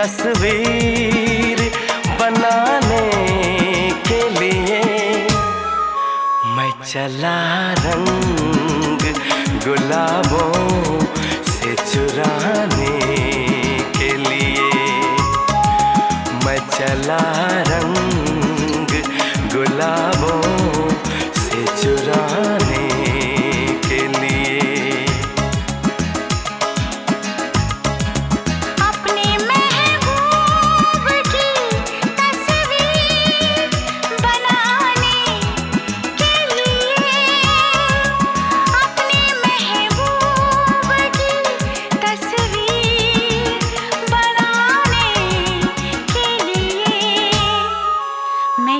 तस्वीर बनाने के लिए मैं चला रंग गुलाबों से चुराने के लिए मैं चला रंग गुलाबों से चुराने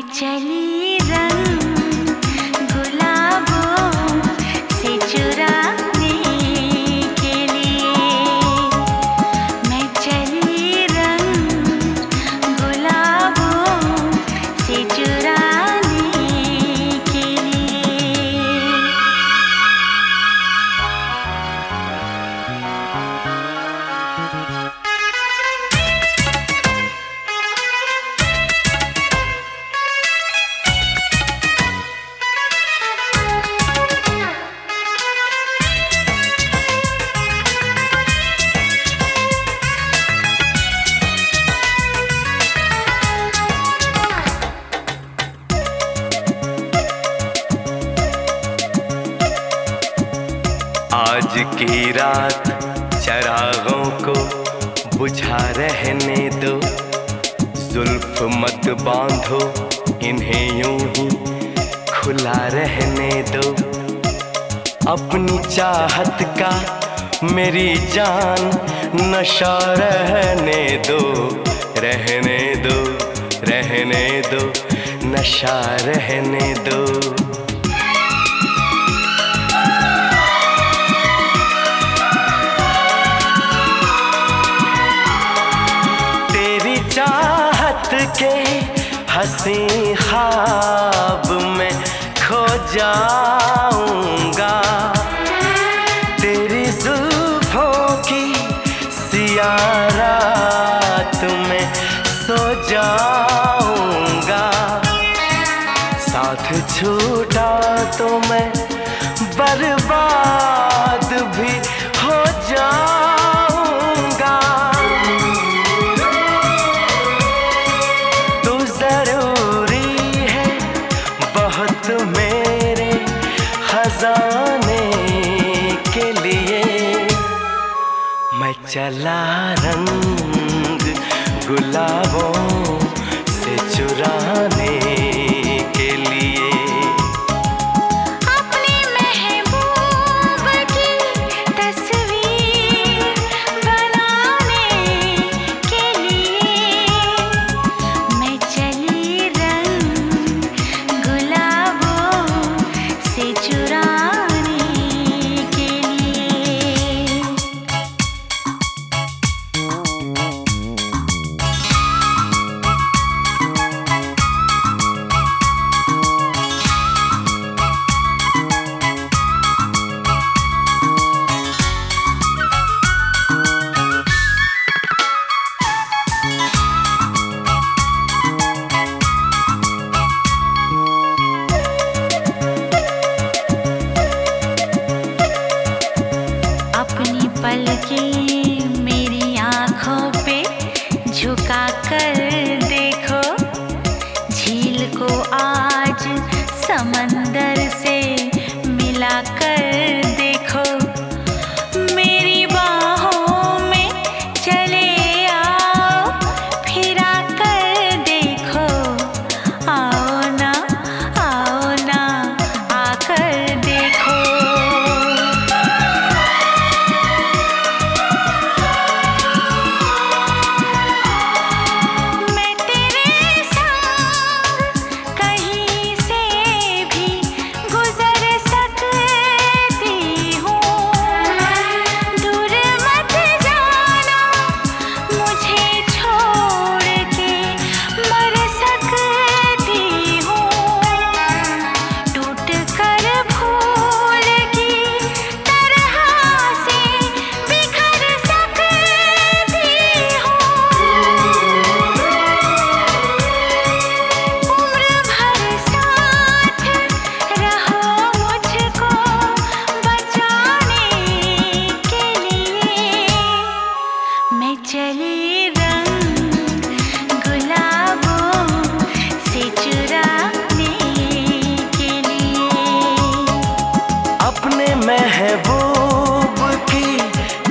चली आज की रात चरागों को बुझा रहने दो। जुल्फ मत बांधो, इन्हें यूँ ही खुला रहने दो। अपनी चाहत का मेरी जान नशा रहने दो। रहने दो रहने दो, नशा रहने दो। के हँसी ख्वाब में खो जाऊँगा। तेरी जुल्फों की सिया रात में सो जाऊँगा। साथ छूटा तो मैं बर्बाद खजाने के लिए मैं चला रंग गुलाबों से चुराने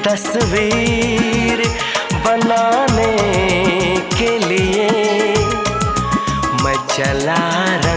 तस्वीर बनाने के लिए मैं चला रंग